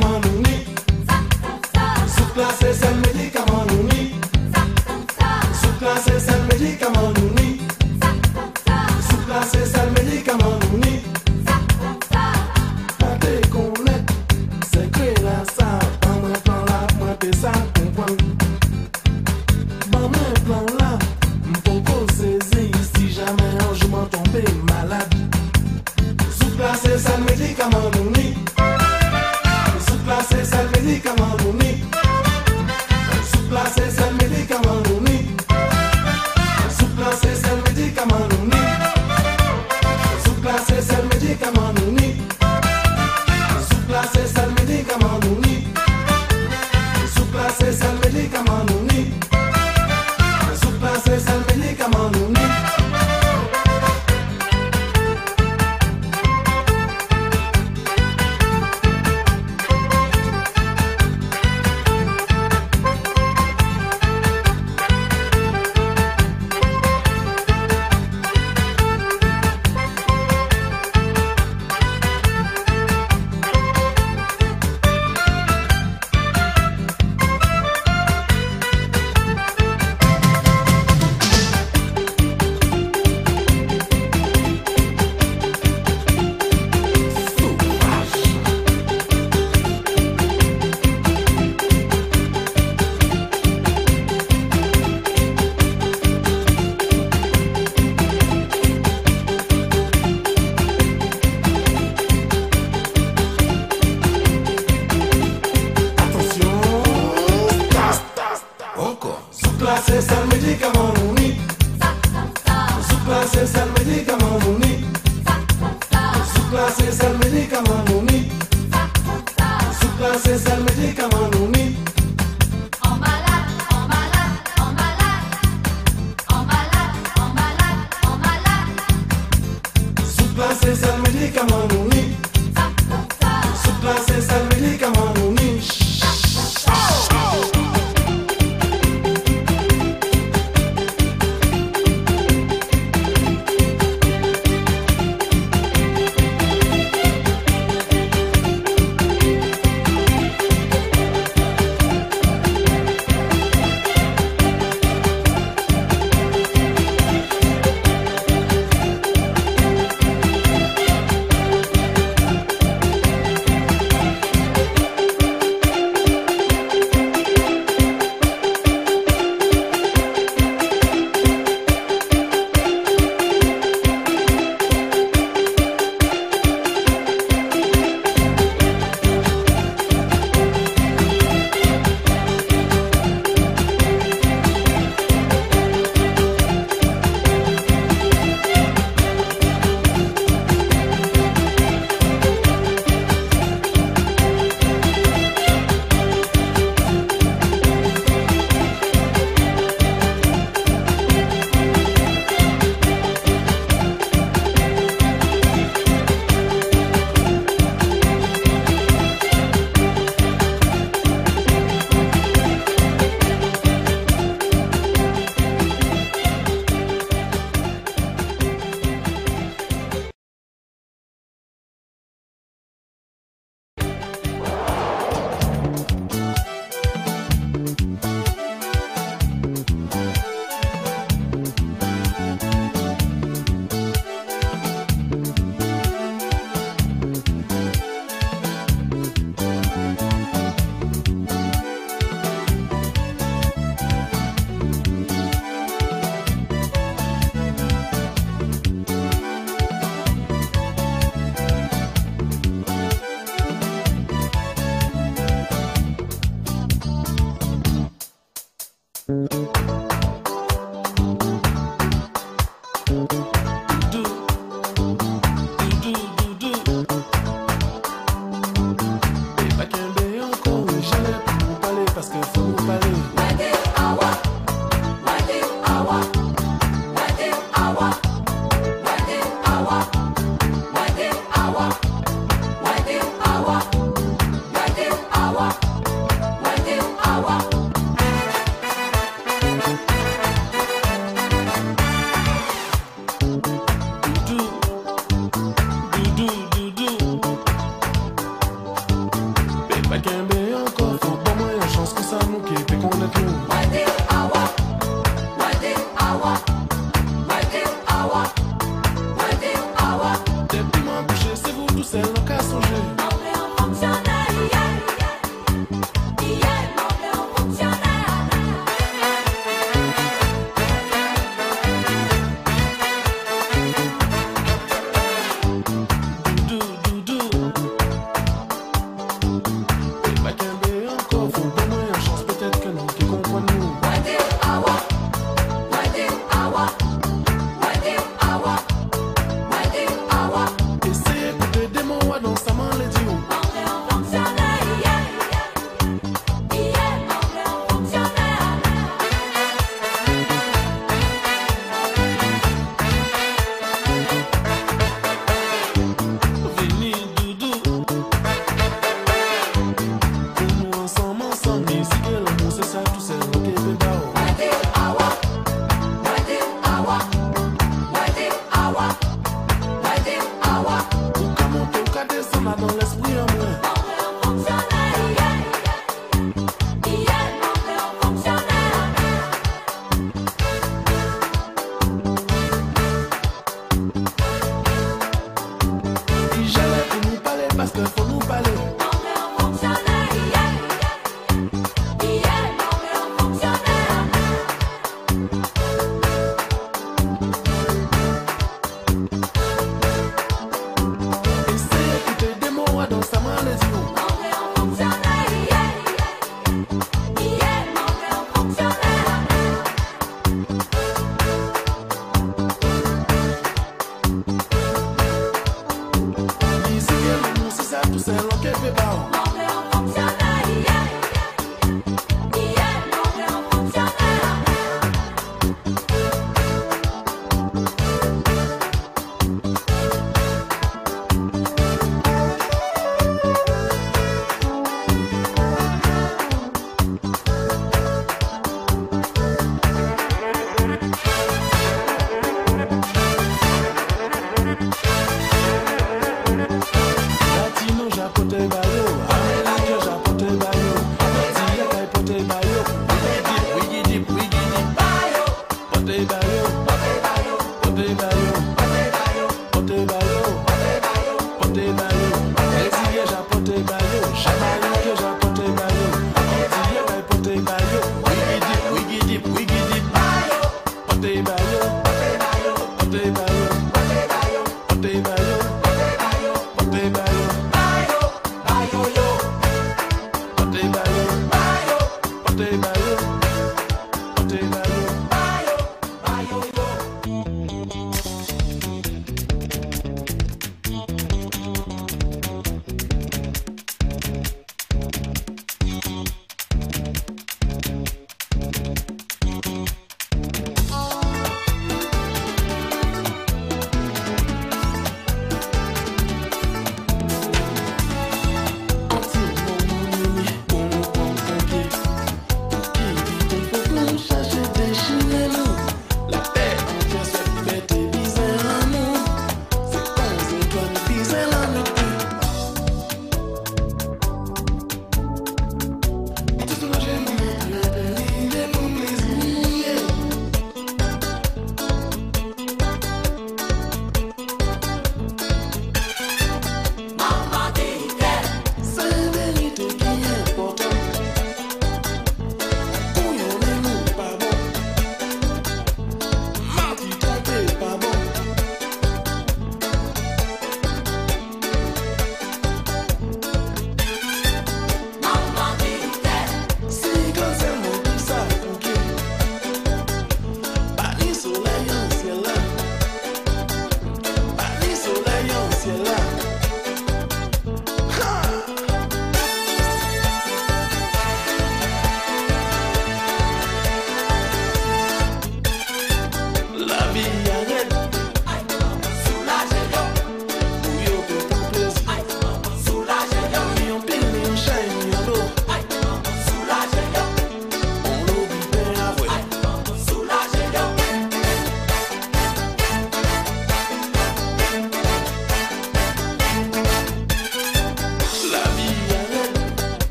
come on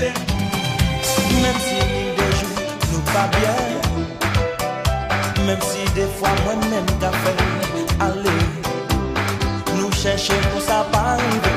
tête. Même si ni deux jours, nous pas bien. Même si des fois moi-même t'as fait aller. Nous cherchons pour ça pas arriver.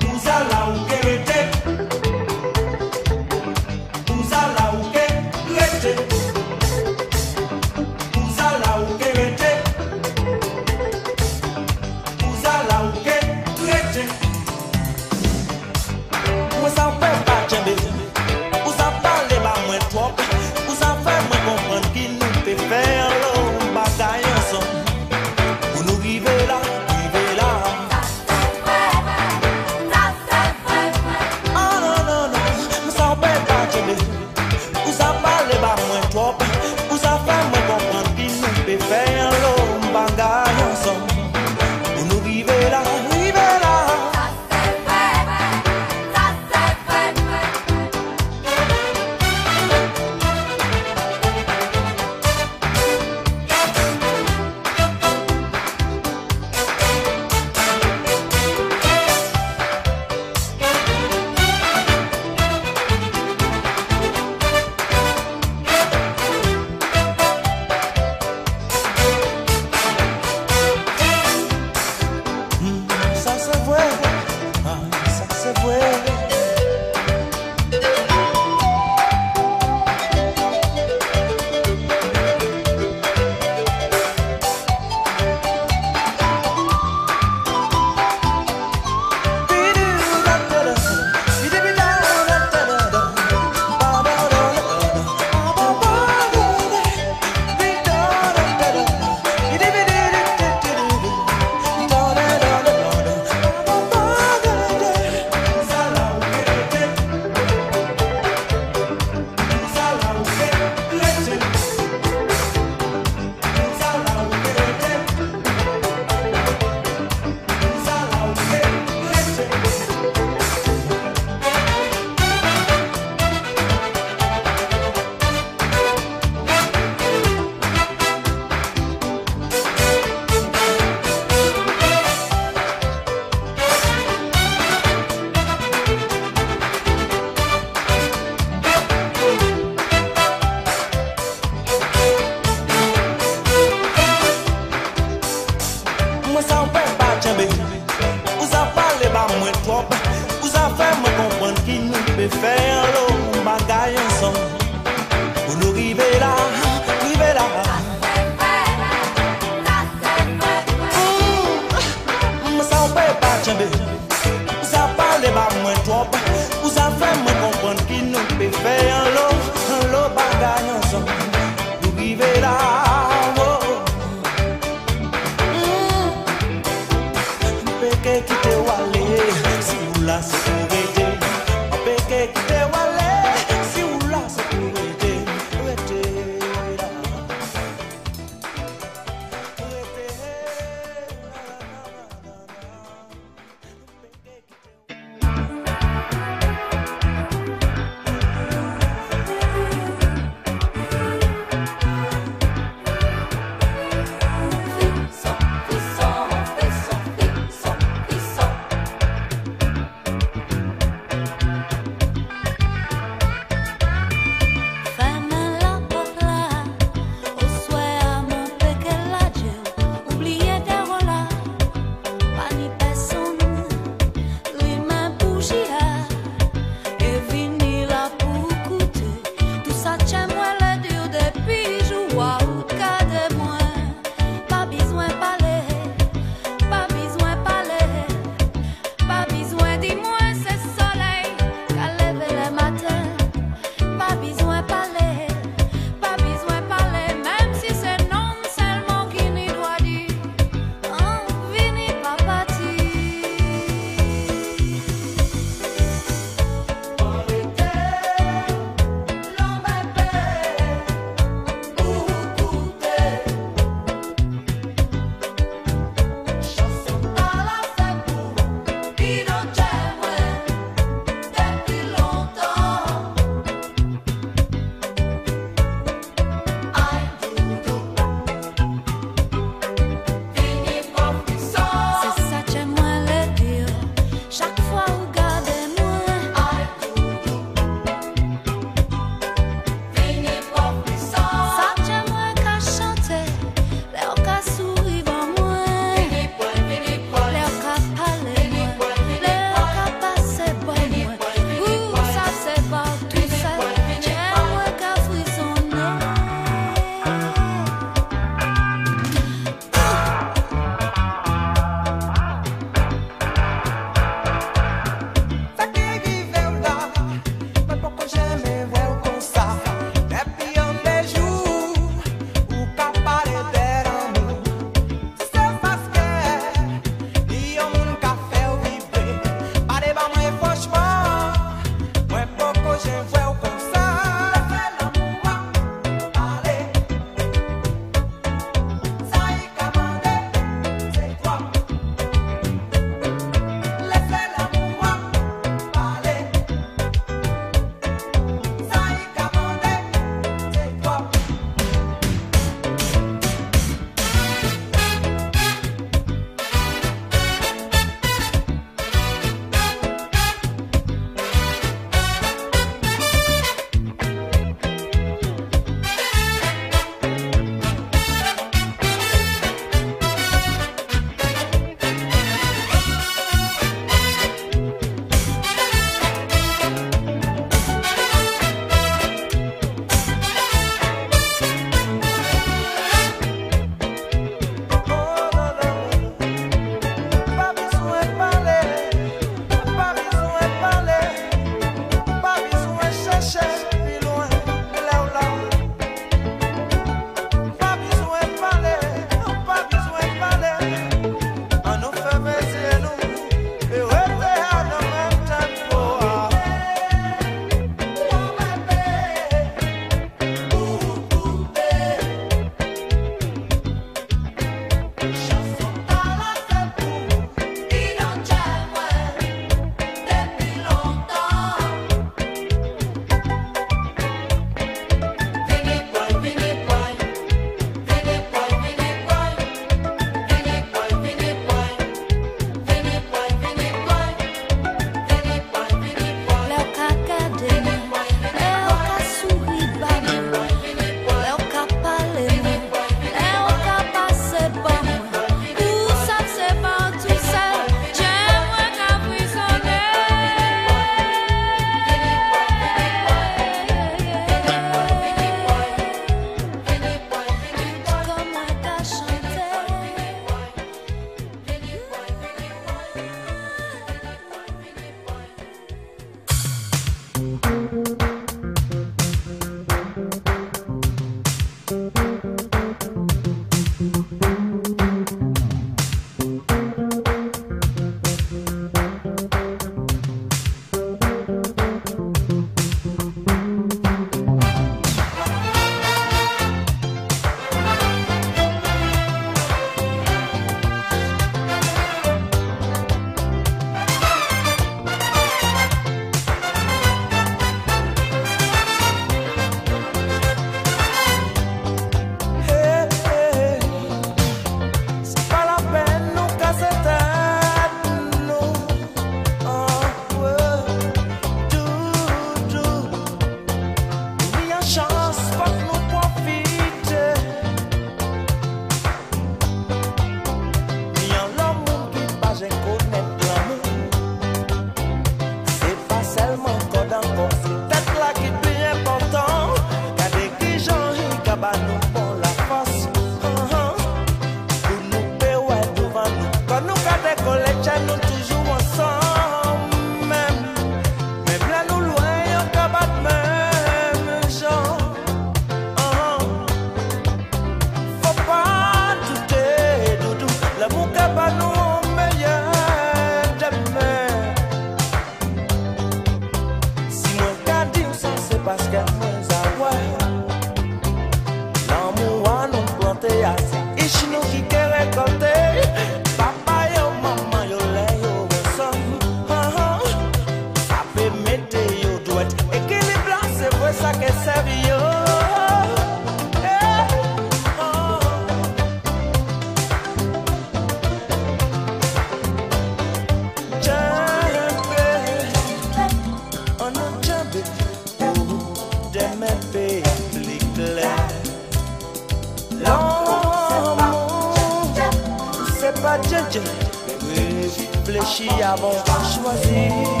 réfléchis avant de choisir.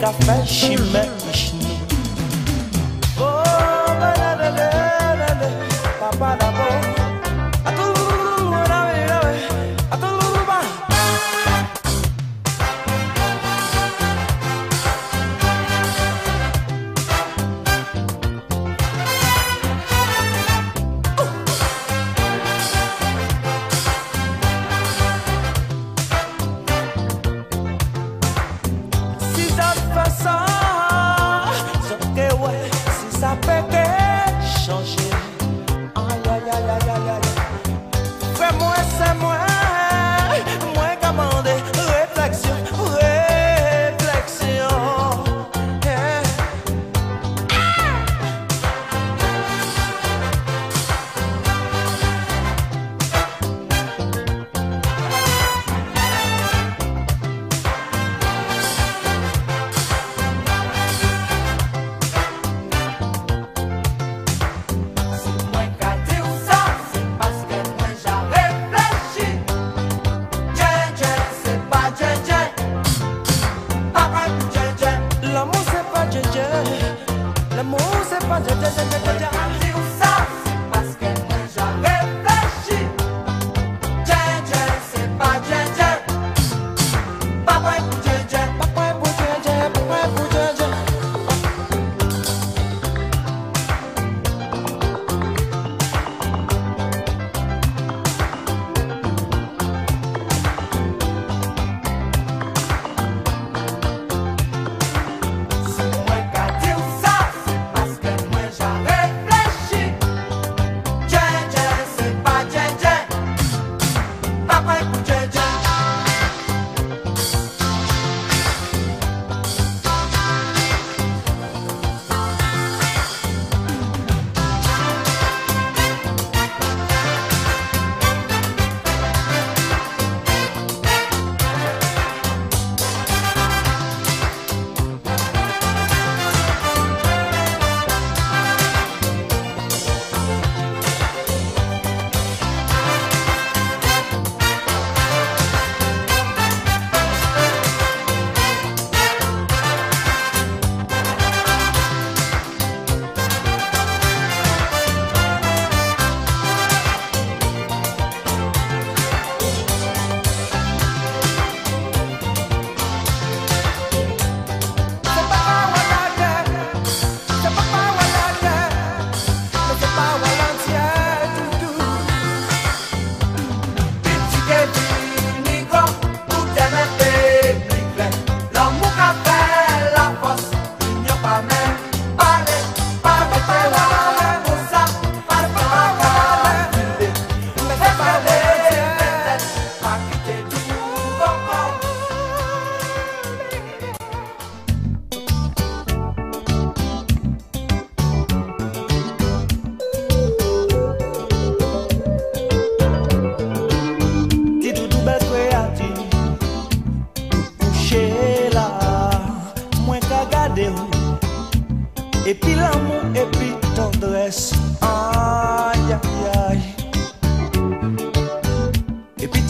café chimé chimé. Oh, banana, banana, Papa.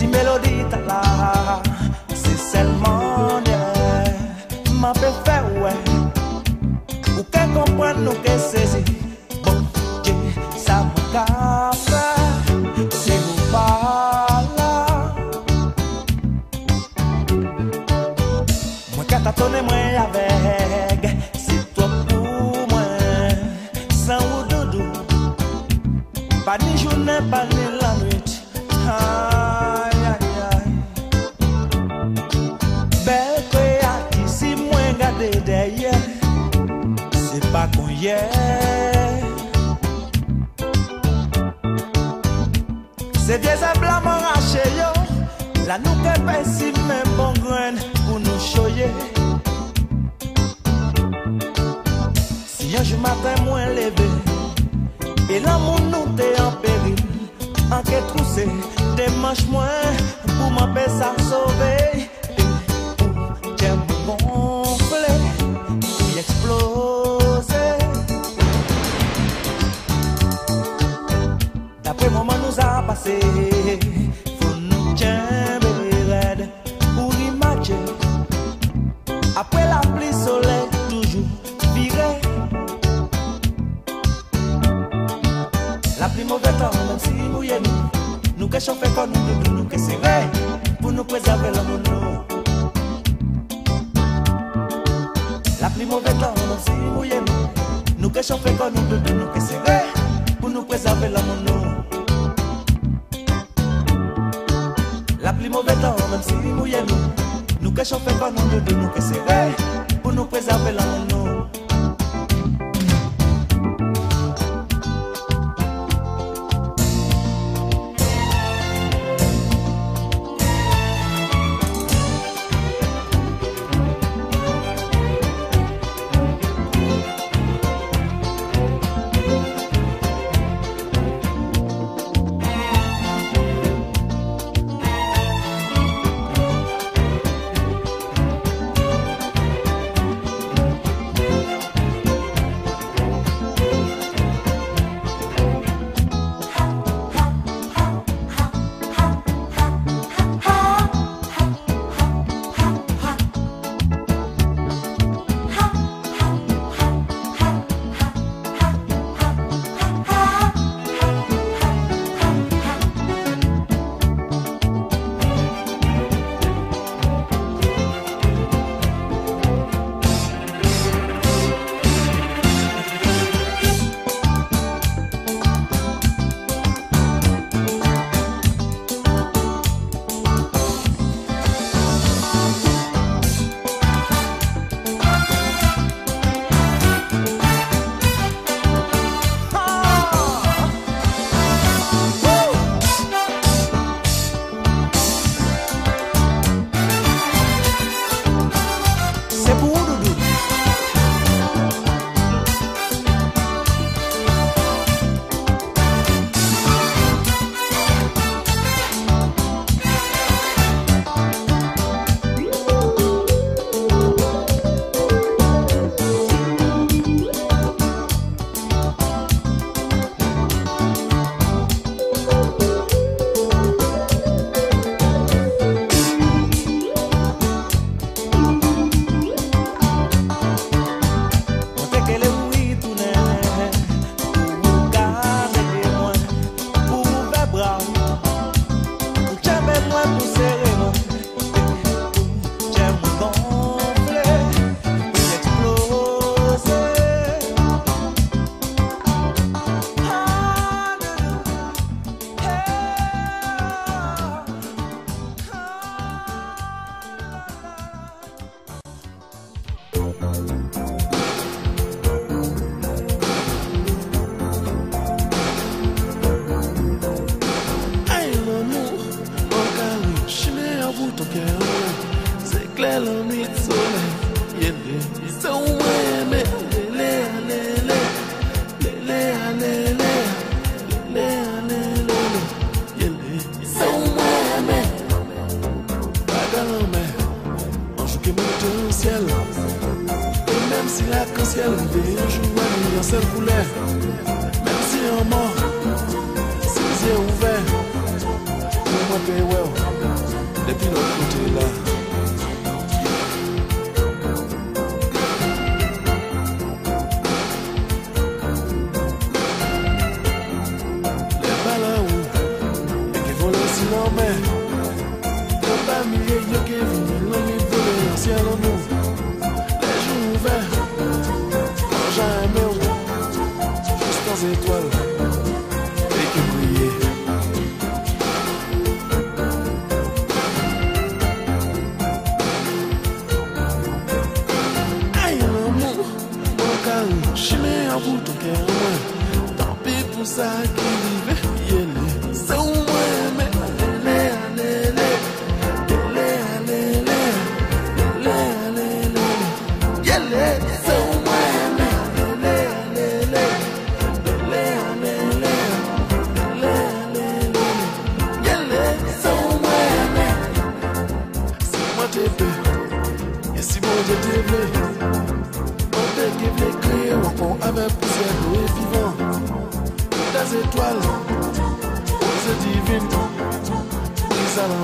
di melodita la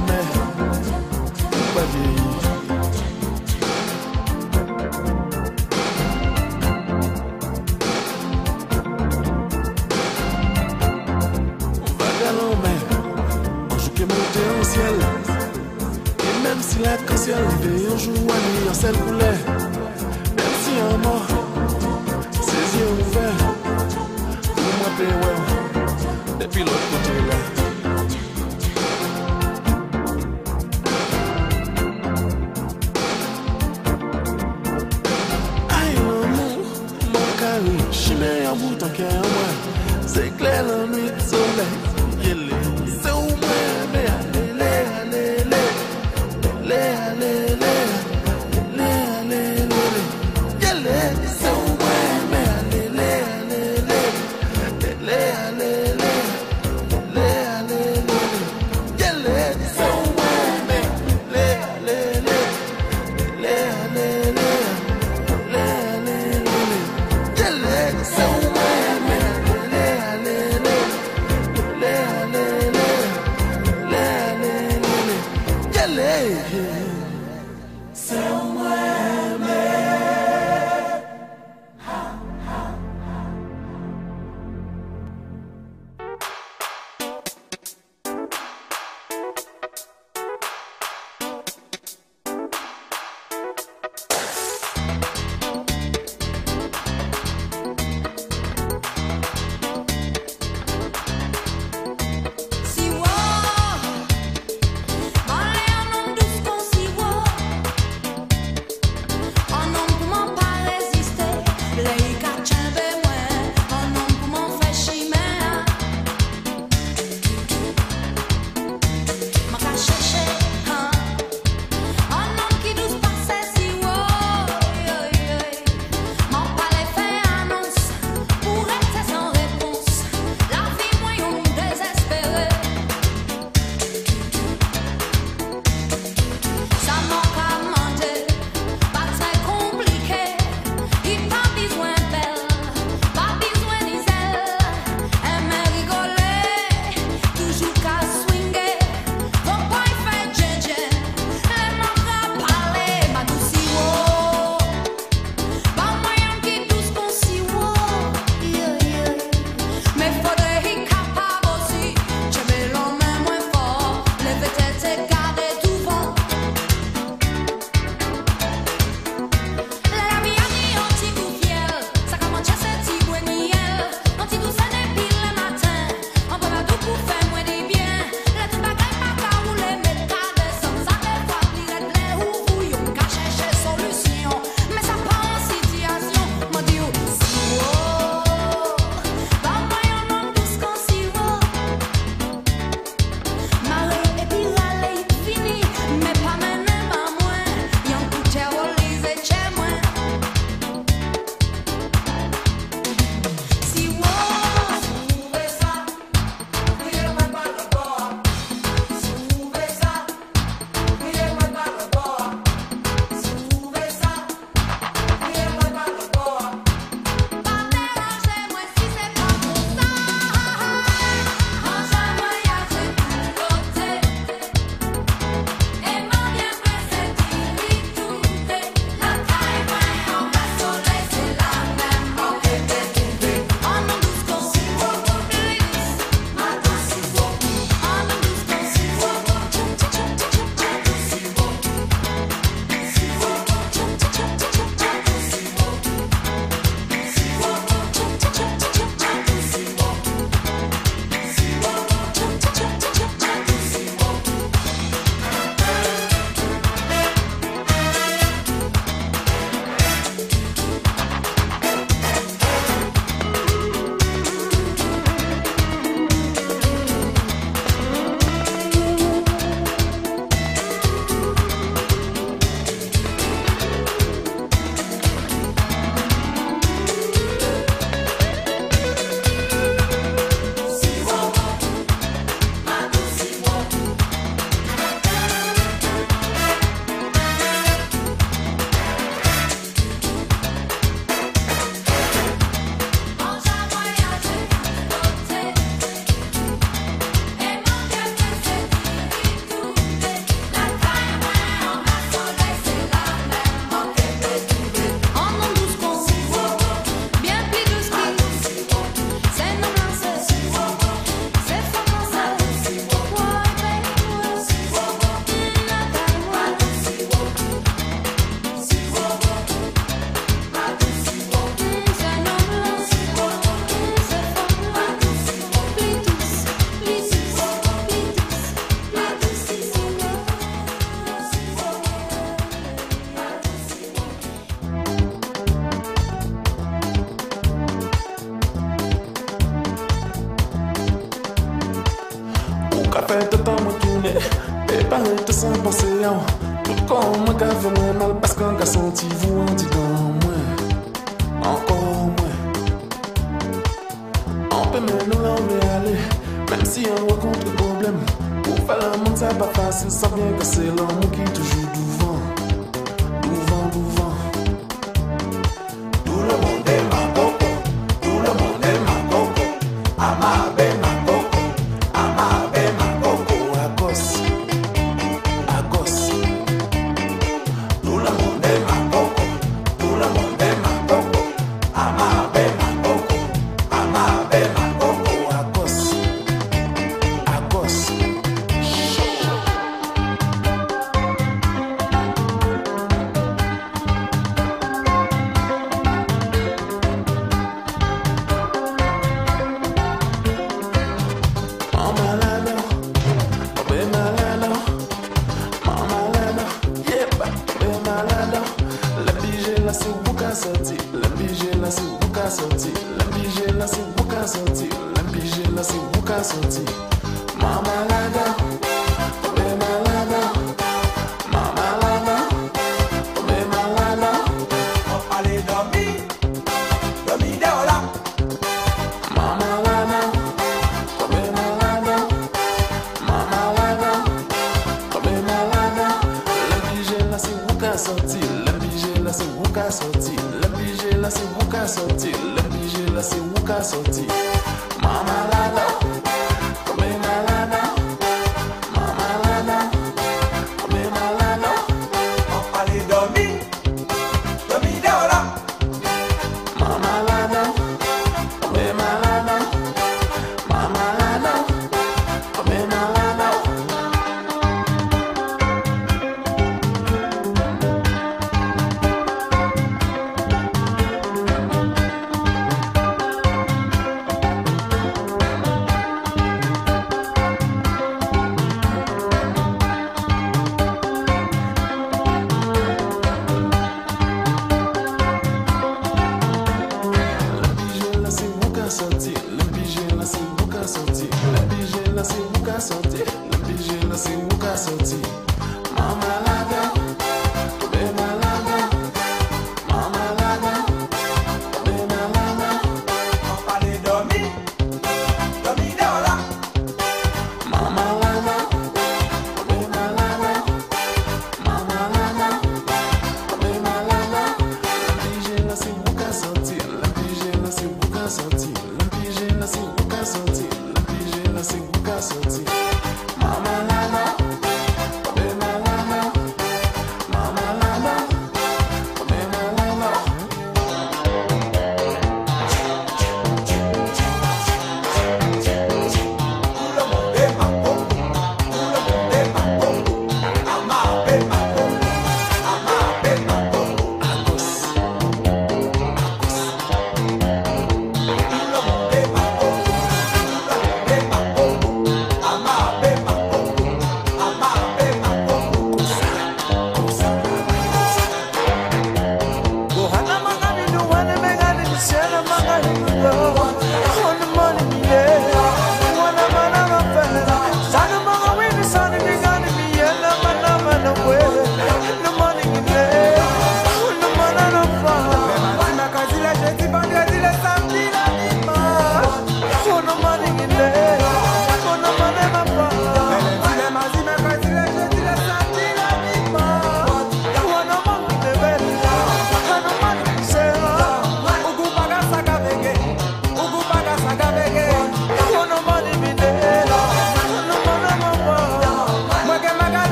me Baby Vagalume On joue que monter au ciel Et même si l'arc-en-ciel Veille un jour à nuit en sel poulet Même si un mort Ses yeux ouverts Pour moi payer ouais Depuis l'autre côté là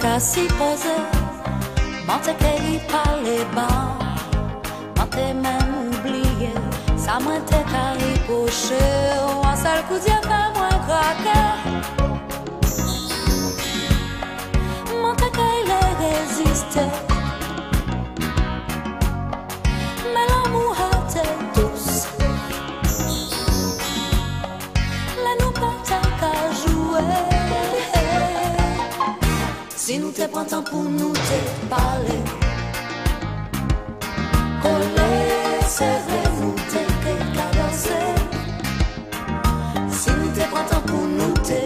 tocca si pose, mentre cueilli par les bancs, mentre même oublié, sa main tête à ripocher, un seul coup de pas moins craquer. Mentre cueilli résiste. Si nou te prantan pou nou te pale Kole se vre nou te Si nou te prantan pou nou te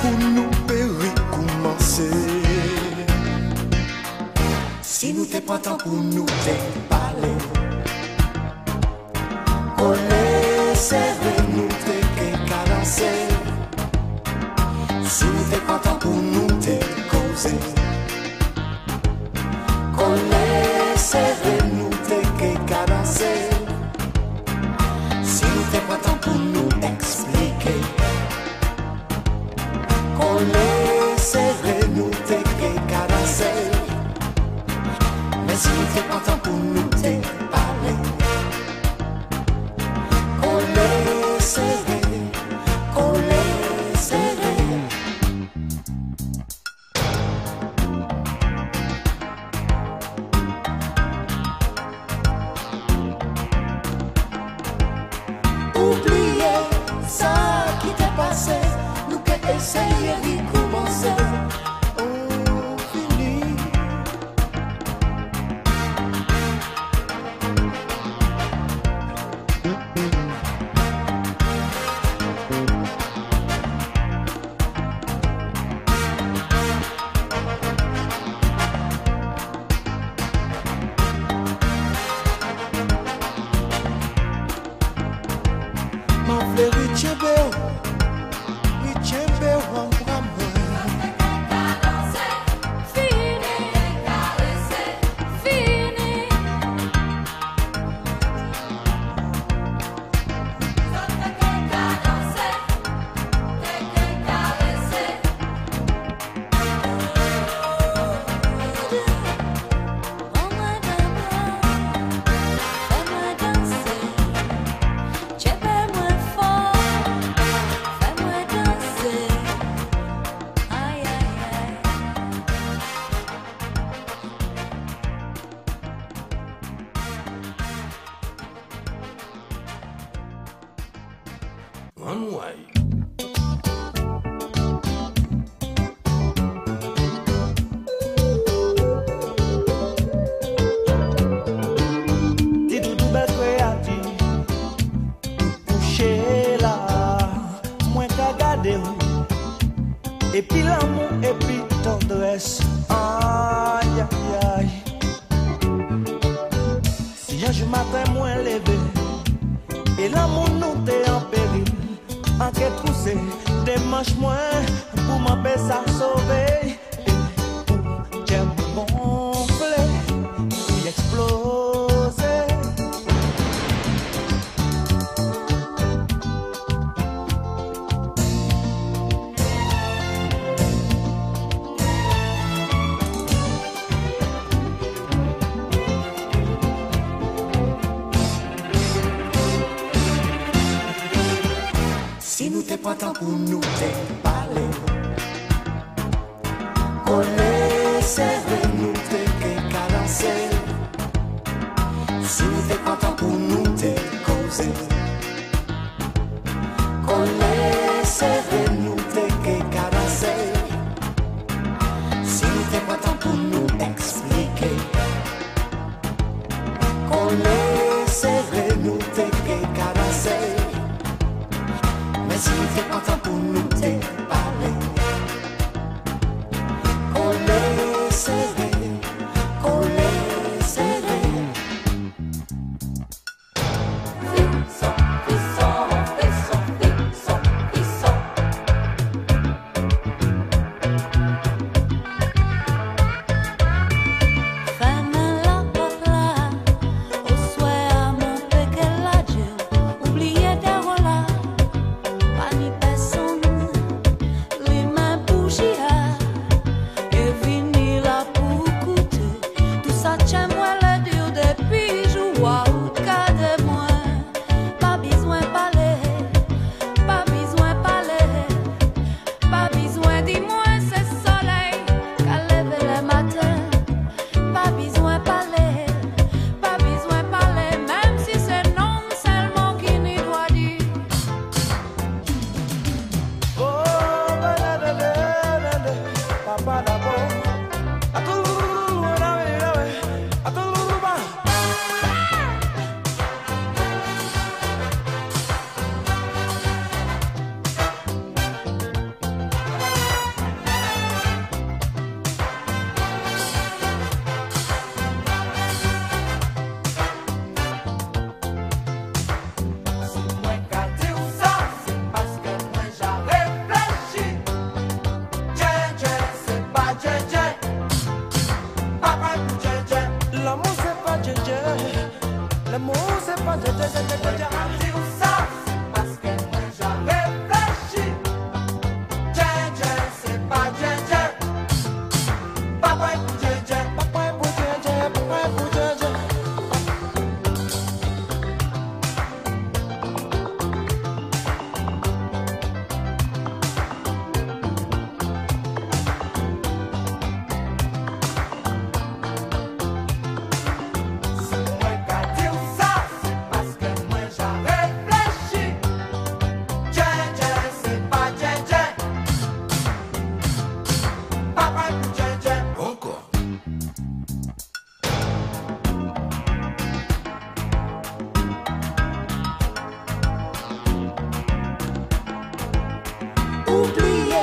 pour nous recommencer. Si nous t'es pas temps pour nous te parler, collez nous te cadencer. Si nous t'es pas temps pour nous te causer. cake. one way oublié.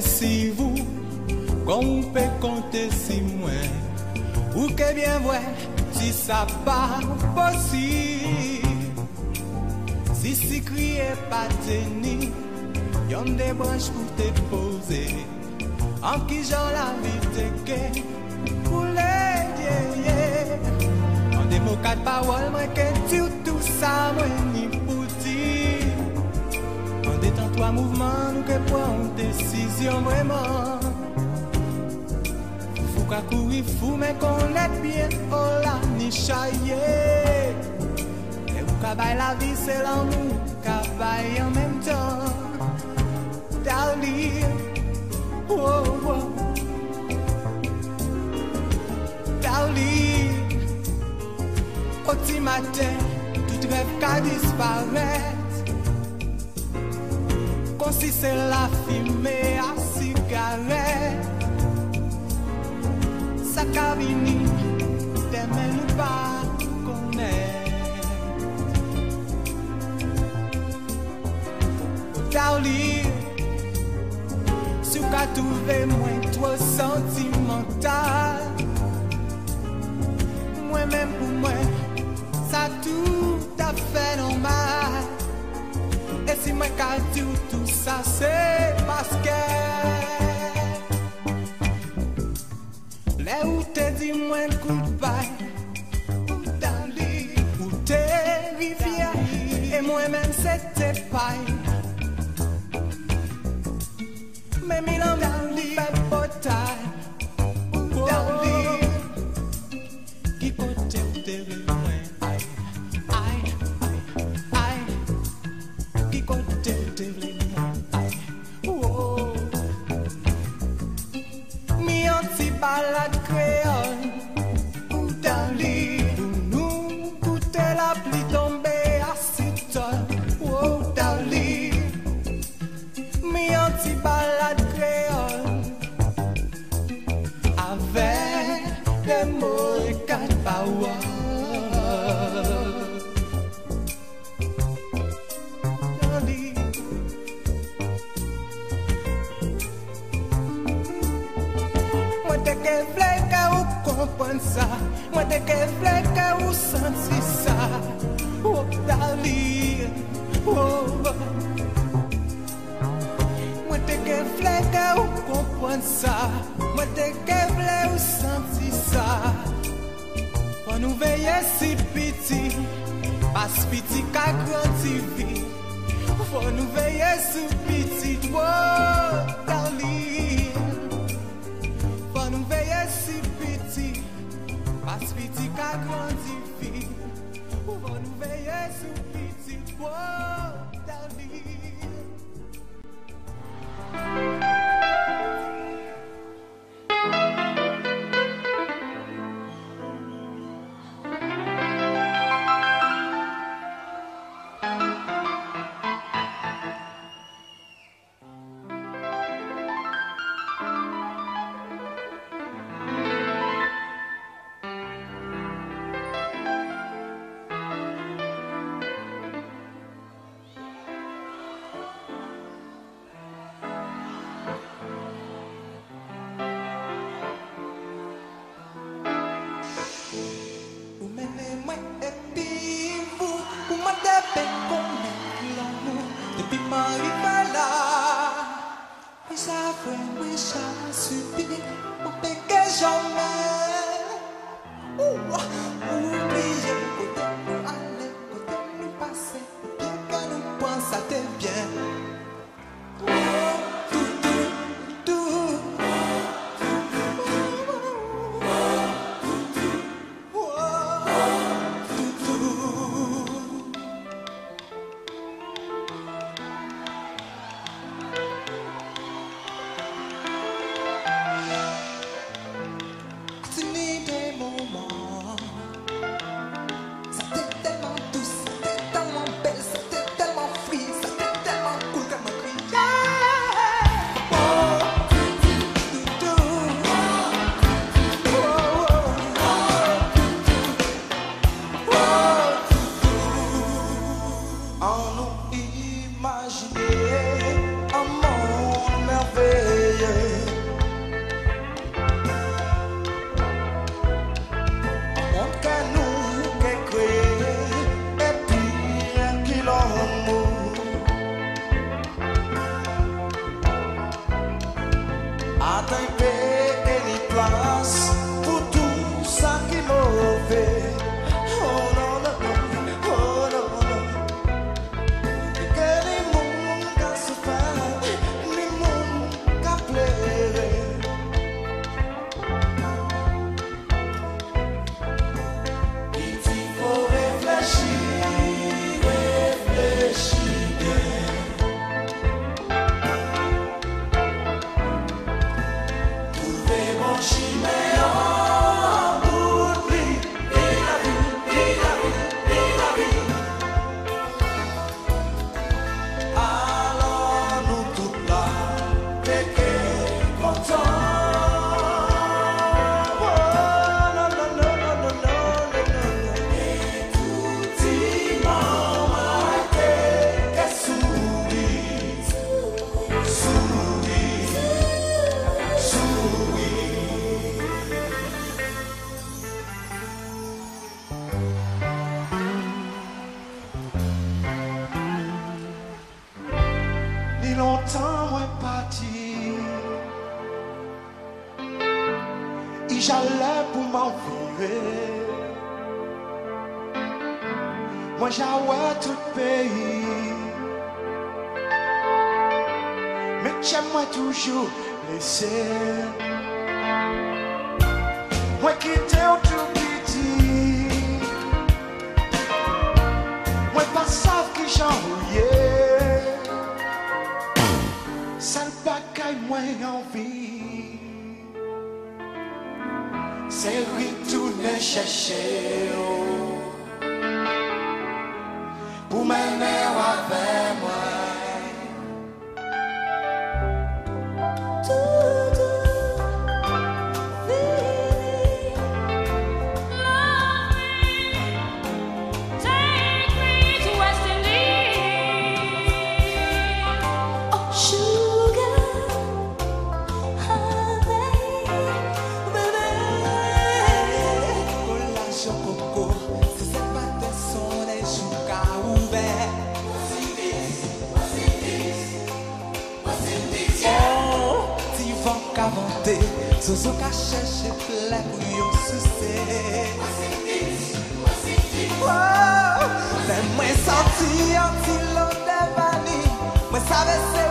Si vous, qu'on peut compter si moi, ou que bien vrai, si ça pas possible? Si si crier pas tenir, y'en des branches pour te poser. En qui j'en la vie que pour les yeah, En des mots quatre paroles, moi que tout ça, moi ni Trois mouvements nous que prendre décision vraiment. Fou qu'à courir fou mais qu'on est bien oh la ni chaillé. Et ou qu'à la vie c'est l'amour qu'à en même temps. Darling, oh, oh. Darling, au petit matin, tout rêve qu'à disparaître. Kosi se la fime a sigare Sa ka vini Deme nou pa kone. O ta ou li Sou ka touve mwen tro sentimental. Mwen men pou mwen Sa tout afe normal. E si mwen ka toutou sa se paske Le ou te di mwen koupay Ou dan li Ou te rivye E mwen men se te pay Men mi lan dan li Pe potay recipe longtemps moins parti Et j'allais pour m'envoyer Moi j'avais tout pays Mais j'aime moi toujours laisser 为我比，谁会 tu ne cherchais? Pour mener avesso. Sou sou ka chèche plè pou yon suse Pasitif, pasitif Lè mwen santi yon ti lò de bani Mwen save se